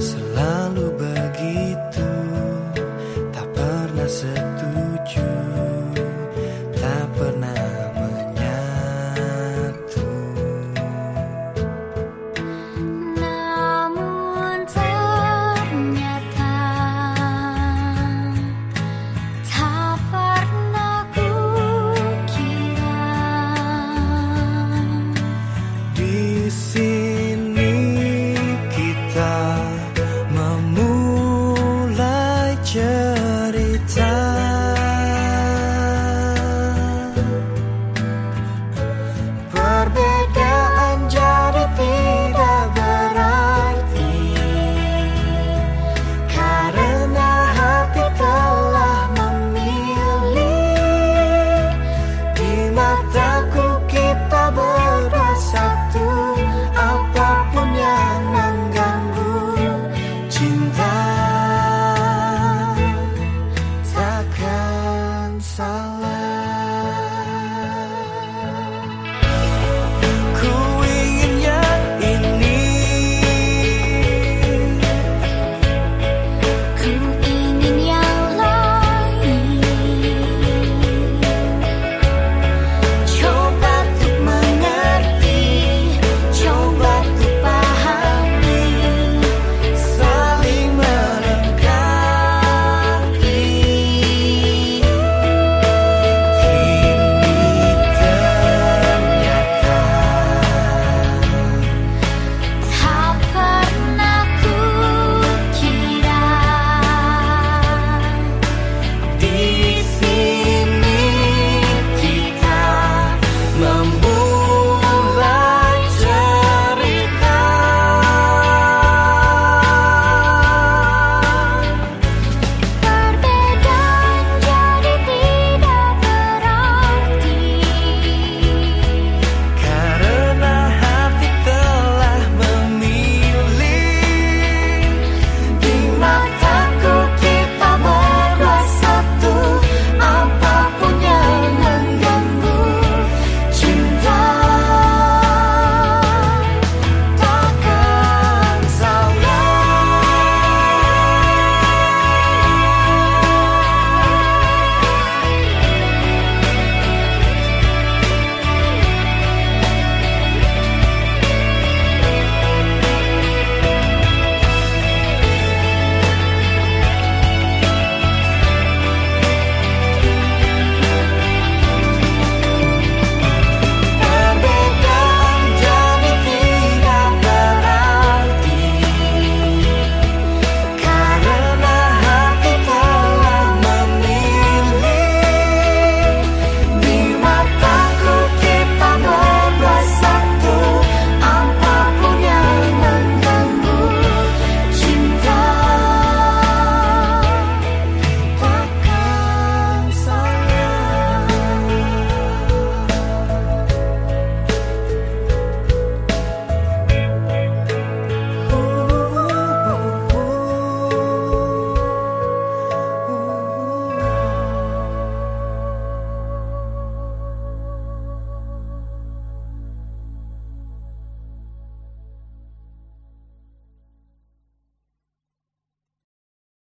selalu